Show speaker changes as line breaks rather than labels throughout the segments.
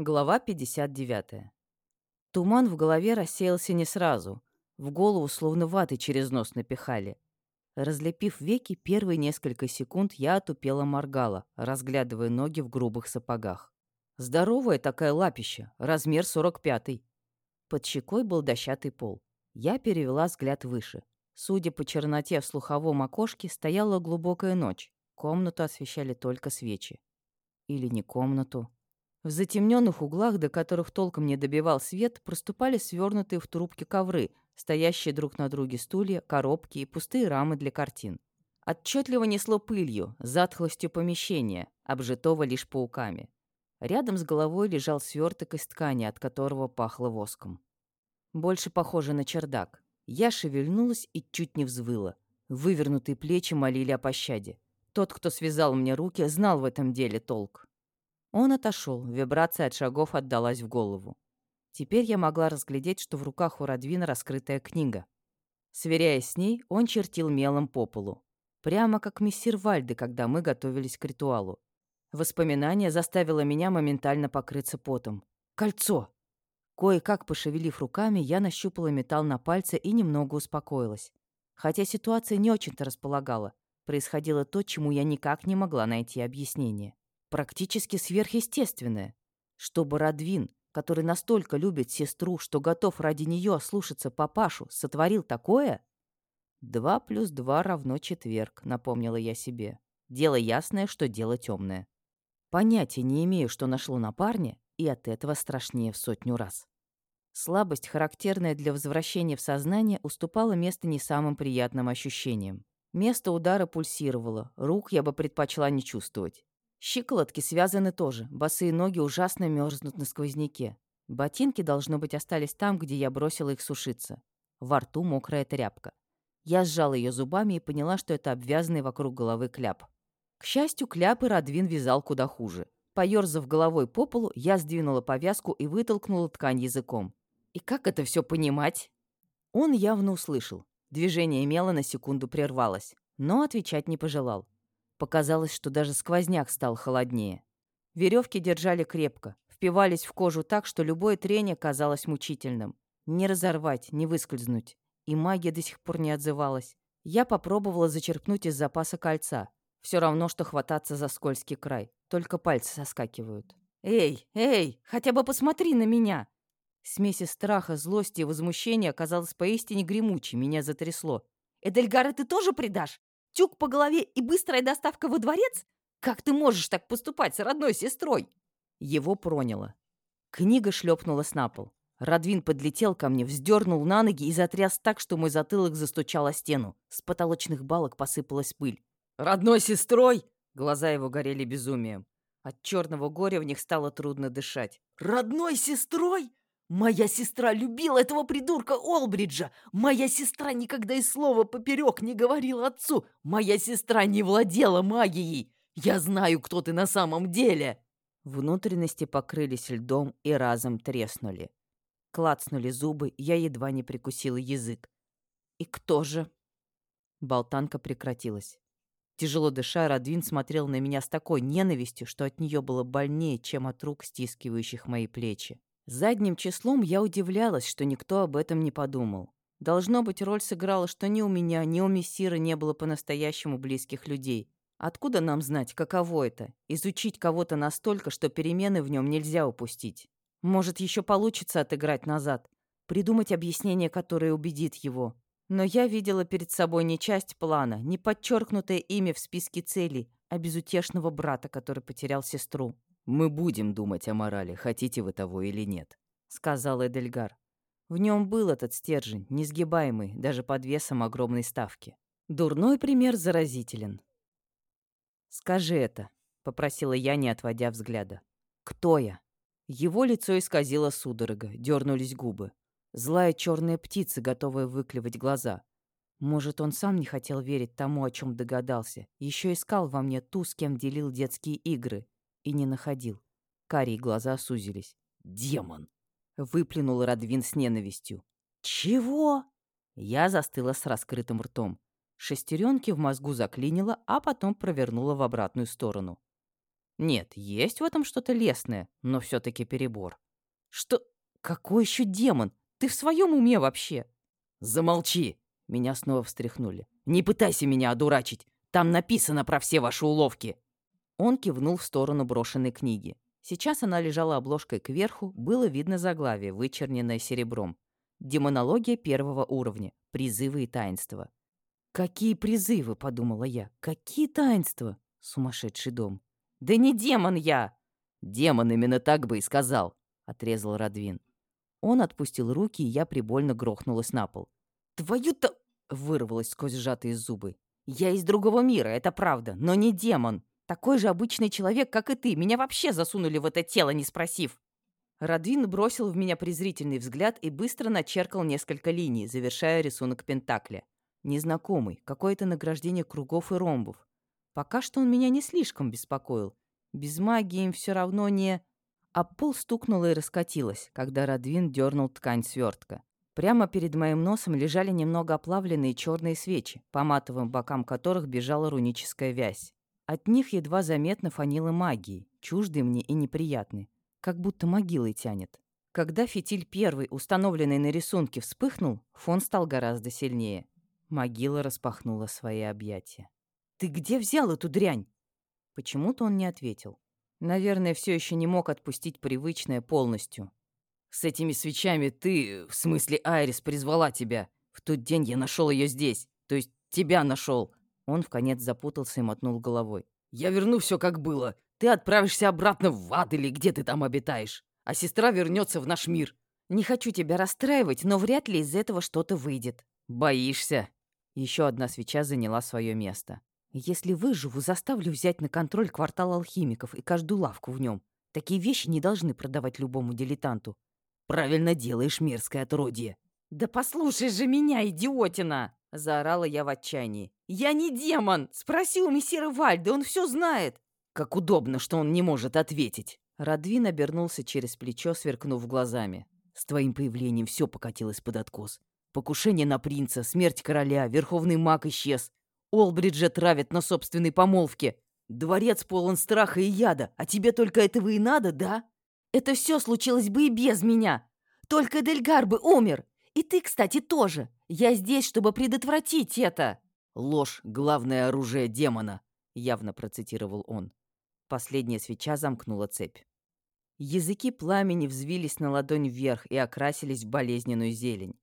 Глава 59. Туман в голове рассеялся не сразу. В голову словно ваты через нос напихали. Разлепив веки, первые несколько секунд я отупела моргала, разглядывая ноги в грубых сапогах. Здоровая такая лапища, размер 45-й. Под щекой был дощатый пол. Я перевела взгляд выше. Судя по черноте в слуховом окошке, стояла глубокая ночь. Комнату освещали только свечи. Или не комнату. В затемненных углах, до которых толком не добивал свет, проступали свернутые в трубки ковры, стоящие друг на друге стулья, коробки и пустые рамы для картин. Отчетливо несло пылью, затхлостью помещения, обжитого лишь пауками. Рядом с головой лежал сверток из ткани, от которого пахло воском. Больше похоже на чердак. Я шевельнулась и чуть не взвыла. Вывернутые плечи молили о пощаде. Тот, кто связал мне руки, знал в этом деле толк. Он отошел, вибрация от шагов отдалась в голову. Теперь я могла разглядеть, что в руках у Радвина раскрытая книга. Сверяясь с ней, он чертил мелом по полу. Прямо как мессир Вальды, когда мы готовились к ритуалу. Воспоминание заставило меня моментально покрыться потом. Кольцо! Кое-как пошевелив руками, я нащупала металл на пальце и немного успокоилась. Хотя ситуация не очень-то располагала. Происходило то, чему я никак не могла найти объяснение практически сверхъестественное. Чтобы Радвин, который настолько любит сестру, что готов ради нее ослушаться папашу, сотворил такое? Два плюс два равно четверг, напомнила я себе. Дело ясное, что дело темное. Понятия не имею, что нашло на парне, и от этого страшнее в сотню раз. Слабость, характерная для возвращения в сознание, уступала место не самым приятным ощущениям. Место удара пульсировало, рук я бы предпочла не чувствовать. Щиколотки связаны тоже, босые ноги ужасно мерзнут на сквозняке. Ботинки, должно быть, остались там, где я бросила их сушиться. Во рту мокрая тряпка. Я сжала ее зубами и поняла, что это обвязанный вокруг головы кляп. К счастью, кляп и Радвин вязал куда хуже. Поёрзав головой по полу, я сдвинула повязку и вытолкнула ткань языком. И как это все понимать? Он явно услышал. Движение мела на секунду прервалось, но отвечать не пожелал. Показалось, что даже сквозняк стал холоднее. Веревки держали крепко, впивались в кожу так, что любое трение казалось мучительным. Не разорвать, не выскользнуть. И магия до сих пор не отзывалась. Я попробовала зачерпнуть из запаса кольца. Все равно, что хвататься за скользкий край. Только пальцы соскакивают. «Эй, эй, хотя бы посмотри на меня!» Смеси страха, злости и возмущения оказалась поистине гремучей, меня затрясло. «Эдельгара ты тоже предашь? Тюк по голове и быстрая доставка во дворец? Как ты можешь так поступать с родной сестрой?» Его проняло. Книга шлепнулась на пол. Радвин подлетел ко мне, вздернул на ноги и затряс так, что мой затылок застучал о стену. С потолочных балок посыпалась пыль. «Родной сестрой?» Глаза его горели безумием. От черного горя в них стало трудно дышать. «Родной сестрой? Моя сестра любила этого придурка Олбриджа. Моя сестра никогда и слова поперек не говорила отцу. Моя сестра не владела магией. Я знаю, кто ты на самом деле. Внутренности покрылись льдом и разом треснули. Клацнули зубы, я едва не прикусила язык. И кто же? Болтанка прекратилась. Тяжело дыша, Радвин смотрел на меня с такой ненавистью, что от нее было больнее, чем от рук, стискивающих мои плечи. Задним числом я удивлялась, что никто об этом не подумал. Должно быть, роль сыграла, что ни у меня, ни у мессира не было по-настоящему близких людей. Откуда нам знать, каково это? Изучить кого-то настолько, что перемены в нем нельзя упустить. Может, еще получится отыграть назад, придумать объяснение, которое убедит его. Но я видела перед собой не часть плана, не подчеркнутое имя в списке целей, а безутешного брата, который потерял сестру. «Мы будем думать о морали, хотите вы того или нет», — сказал Эдельгар. В нем был этот стержень, несгибаемый, даже под весом огромной ставки. Дурной пример заразителен. «Скажи это», — попросила я, не отводя взгляда. «Кто я?» Его лицо исказило судорога, дернулись губы. Злая черная птица, готовая выклевать глаза. Может, он сам не хотел верить тому, о чем догадался. Еще искал во мне ту, с кем делил детские игры и не находил. Карие глаза сузились. «Демон!» — выплюнул Радвин с ненавистью. «Чего?» Я застыла с раскрытым ртом. Шестеренки в мозгу заклинило, а потом провернула в обратную сторону. Нет, есть в этом что-то лесное, но все таки перебор. Что? Какой еще демон? Ты в своем уме вообще? Замолчи! Меня снова встряхнули. Не пытайся меня одурачить. Там написано про все ваши уловки. Он кивнул в сторону брошенной книги. Сейчас она лежала обложкой кверху, было видно заглавие, вычерненное серебром. Демонология первого уровня. Призывы и таинства. «Какие призывы?» — подумала я. «Какие таинства?» Сумасшедший дом. «Да не демон я!» «Демон именно так бы и сказал», — отрезал Радвин. Он отпустил руки, и я прибольно грохнулась на пол. «Твою-то...» — вырвалась сквозь сжатые зубы. «Я из другого мира, это правда, но не демон. Такой же обычный человек, как и ты. Меня вообще засунули в это тело, не спросив». Радвин бросил в меня презрительный взгляд и быстро начеркал несколько линий, завершая рисунок Пентакля. Незнакомый, какое-то награждение кругов и ромбов. Пока что он меня не слишком беспокоил. Без магии им все равно не... А пол стукнуло и раскатилось, когда Радвин дернул ткань свертка. Прямо перед моим носом лежали немного оплавленные черные свечи, по матовым бокам которых бежала руническая вязь. От них едва заметно фанило магией, чуждой мне и неприятной как будто могилой тянет. Когда фитиль первый, установленный на рисунке, вспыхнул, фон стал гораздо сильнее. Могила распахнула свои объятия. «Ты где взял эту дрянь?» Почему-то он не ответил. Наверное, все еще не мог отпустить привычное полностью. «С этими свечами ты, в смысле Айрис, призвала тебя. В тот день я нашел ее здесь. То есть тебя нашел. Он в конец запутался и мотнул головой. «Я верну все как было. Ты отправишься обратно в ад или где ты там обитаешь, а сестра вернется в наш мир. Не хочу тебя расстраивать, но вряд ли из этого что-то выйдет. Боишься?» Еще одна свеча заняла свое место. «Если выживу, заставлю взять на контроль квартал алхимиков и каждую лавку в нем. Такие вещи не должны продавать любому дилетанту». «Правильно делаешь, мерзкое отродье». «Да послушай же меня, идиотина!» — заорала я в отчаянии. «Я не демон! Спроси у мессира Вальда, он все знает!» Как удобно, что он не может ответить. Радвин обернулся через плечо, сверкнув глазами. С твоим появлением все покатилось под откос. Покушение на принца, смерть короля, верховный маг исчез. Олбриджа травят на собственной помолвке. Дворец полон страха и яда, а тебе только этого и надо, да? Это все случилось бы и без меня. Только Дельгар бы умер. И ты, кстати, тоже. Я здесь, чтобы предотвратить это. Ложь — главное оружие демона, явно процитировал он. Последняя свеча замкнула цепь. Языки пламени взвились на ладонь вверх и окрасились в болезненную зелень.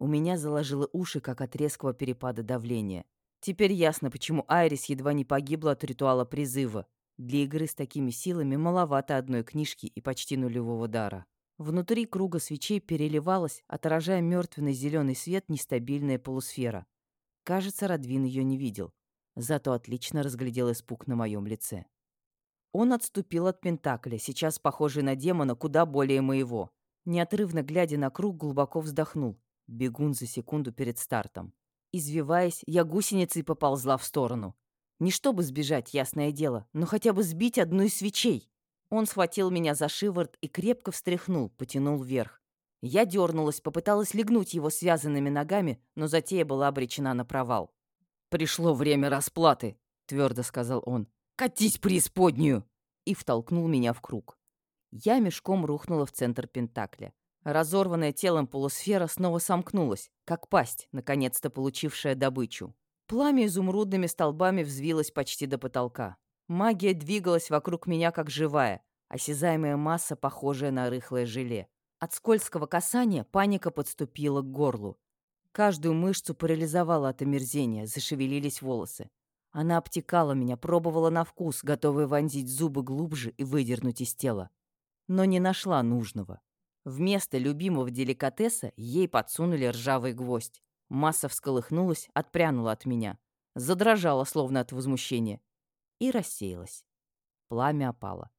У меня заложило уши, как от резкого перепада давления. Теперь ясно, почему Айрис едва не погибла от ритуала призыва. Для игры с такими силами маловато одной книжки и почти нулевого дара. Внутри круга свечей переливалась, отражая мертвенный зеленый свет, нестабильная полусфера. Кажется, Радвин ее не видел. Зато отлично разглядел испуг на моем лице. Он отступил от Пентакля, сейчас похожий на демона куда более моего. Неотрывно глядя на круг, глубоко вздохнул. Бегун за секунду перед стартом. Извиваясь, я гусеницей поползла в сторону. Не чтобы сбежать, ясное дело, но хотя бы сбить одну из свечей. Он схватил меня за шиворот и крепко встряхнул, потянул вверх. Я дернулась, попыталась легнуть его связанными ногами, но затея была обречена на провал. «Пришло время расплаты», — твердо сказал он. «Катись преисподнюю!» и втолкнул меня в круг. Я мешком рухнула в центр Пентакля. Разорванная телом полусфера снова сомкнулась, как пасть, наконец-то получившая добычу. Пламя изумрудными столбами взвилось почти до потолка. Магия двигалась вокруг меня как живая, осязаемая масса, похожая на рыхлое желе. От скользкого касания паника подступила к горлу. Каждую мышцу парализовала от омерзения, зашевелились волосы. Она обтекала меня, пробовала на вкус, готовая вонзить зубы глубже и выдернуть из тела. Но не нашла нужного. Вместо любимого деликатеса ей подсунули ржавый гвоздь. Масса всколыхнулась, отпрянула от меня. Задрожала, словно от возмущения. И рассеялась. Пламя опало.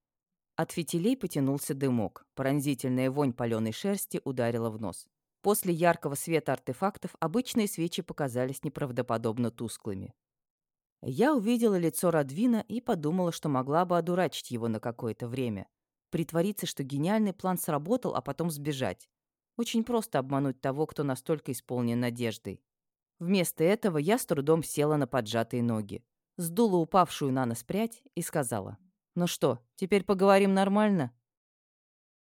От фитилей потянулся дымок. Пронзительная вонь паленой шерсти ударила в нос. После яркого света артефактов обычные свечи показались неправдоподобно тусклыми. Я увидела лицо Радвина и подумала, что могла бы одурачить его на какое-то время. Притвориться, что гениальный план сработал, а потом сбежать. Очень просто обмануть того, кто настолько исполнен надеждой. Вместо этого я с трудом села на поджатые ноги, сдула упавшую на нос прядь и сказала. Ну что, теперь поговорим нормально?